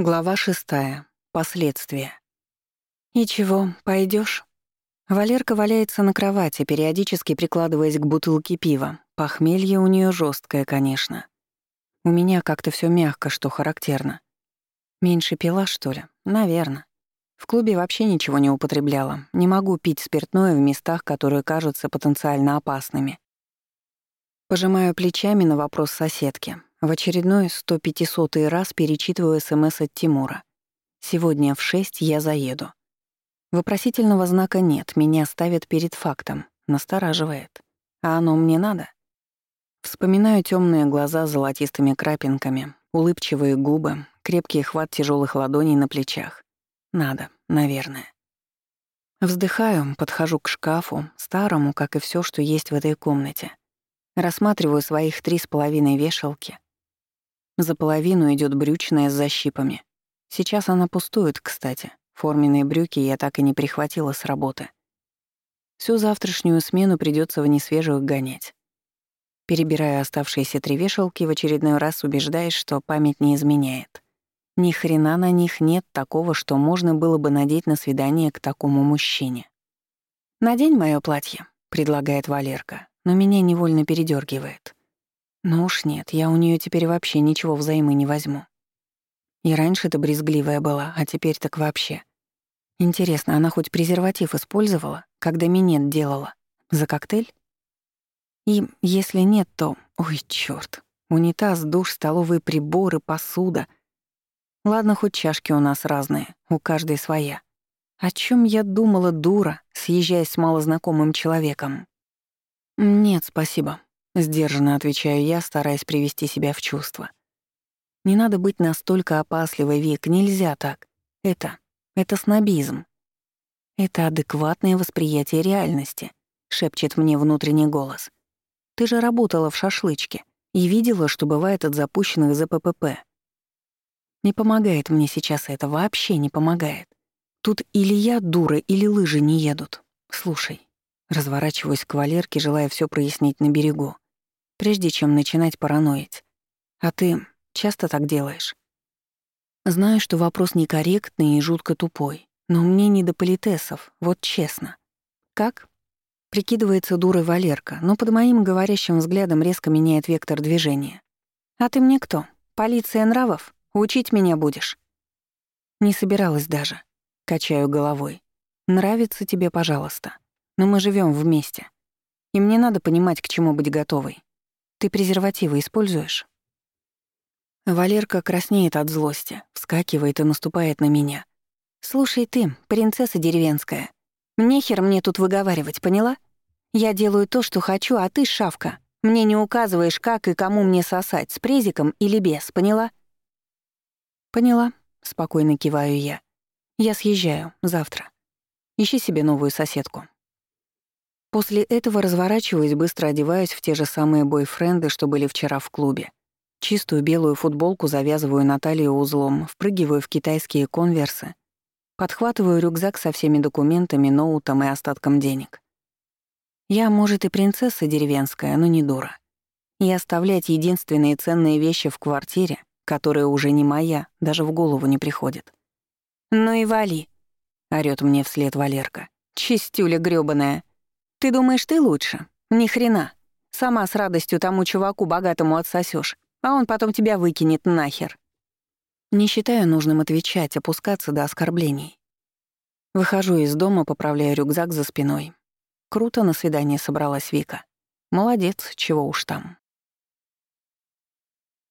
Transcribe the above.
Глава шестая. Последствия. «И чего, пойдёшь?» Валерка валяется на кровати, периодически прикладываясь к бутылке пива. Похмелье у неё жёсткое, конечно. У меня как-то всё мягко, что характерно. Меньше пила, что ли? Наверно. В клубе вообще ничего не употребляла. Не могу пить спиртное в местах, которые кажутся потенциально опасными. Пожимаю плечами на вопрос соседки. В очередной 100-500 раз перечитываю СМС от Тимура. «Сегодня в 6 я заеду». Вопросительного знака нет, меня ставят перед фактом. Настораживает. А оно мне надо? Вспоминаю темные глаза с золотистыми крапинками, улыбчивые губы, крепкий хват тяжелых ладоней на плечах. Надо, наверное. Вздыхаю, подхожу к шкафу, старому, как и все, что есть в этой комнате. Рассматриваю своих три с половиной вешалки, за половину идет брючная с защипами. Сейчас она пустует, кстати. Форменные брюки я так и не прихватила с работы. Всю завтрашнюю смену придется в несвежих гонять. Перебирая оставшиеся три вешалки, в очередной раз убеждаясь, что память не изменяет. Ни хрена на них нет такого, что можно было бы надеть на свидание к такому мужчине. «Надень моё платье», — предлагает Валерка, но меня невольно передергивает. Ну уж нет, я у нее теперь вообще ничего взаймы не возьму. И раньше ты брезгливая была, а теперь так вообще. Интересно, она хоть презерватив использовала, когда минет делала? За коктейль? И если нет, то... Ой, чёрт. Унитаз, душ, столовые приборы, посуда. Ладно, хоть чашки у нас разные, у каждой своя. О чем я думала, дура, съезжаясь с малознакомым человеком? Нет, спасибо. Сдержанно отвечаю я, стараясь привести себя в чувство. Не надо быть настолько опасливой, Вик, нельзя так. Это... это снобизм. Это адекватное восприятие реальности, шепчет мне внутренний голос. Ты же работала в шашлычке и видела, что бывает от запущенных ЗППП. Не помогает мне сейчас это, вообще не помогает. Тут или я дура, или лыжи не едут. Слушай, разворачиваюсь к Валерке, желая все прояснить на берегу прежде чем начинать параноить. А ты часто так делаешь? Знаю, что вопрос некорректный и жутко тупой, но мне не до политесов, вот честно. Как? Прикидывается дурой Валерка, но под моим говорящим взглядом резко меняет вектор движения. «А ты мне кто? Полиция нравов? Учить меня будешь?» Не собиралась даже. Качаю головой. «Нравится тебе, пожалуйста. Но мы живем вместе. И мне надо понимать, к чему быть готовой. Ты презервативы используешь?» Валерка краснеет от злости, вскакивает и наступает на меня. «Слушай ты, принцесса деревенская, нехер мне тут выговаривать, поняла? Я делаю то, что хочу, а ты, шавка, мне не указываешь, как и кому мне сосать, с презиком или без, поняла?» «Поняла», — спокойно киваю я. «Я съезжаю, завтра. Ищи себе новую соседку». После этого разворачиваюсь, быстро одеваюсь в те же самые бойфренды, что были вчера в клубе. Чистую белую футболку завязываю на талию узлом, впрыгиваю в китайские конверсы, подхватываю рюкзак со всеми документами, ноутом и остатком денег. Я, может, и принцесса деревенская, но не дура. И оставлять единственные ценные вещи в квартире, которая уже не моя, даже в голову не приходит. «Ну и вали», — орёт мне вслед Валерка. «Чистюля грёбаная». Ты думаешь, ты лучше? Ни хрена. Сама с радостью тому чуваку богатому отсосешь, а он потом тебя выкинет нахер. Не считаю нужным отвечать, опускаться до оскорблений. Выхожу из дома, поправляю рюкзак за спиной. Круто на свидание собралась Вика. Молодец, чего уж там.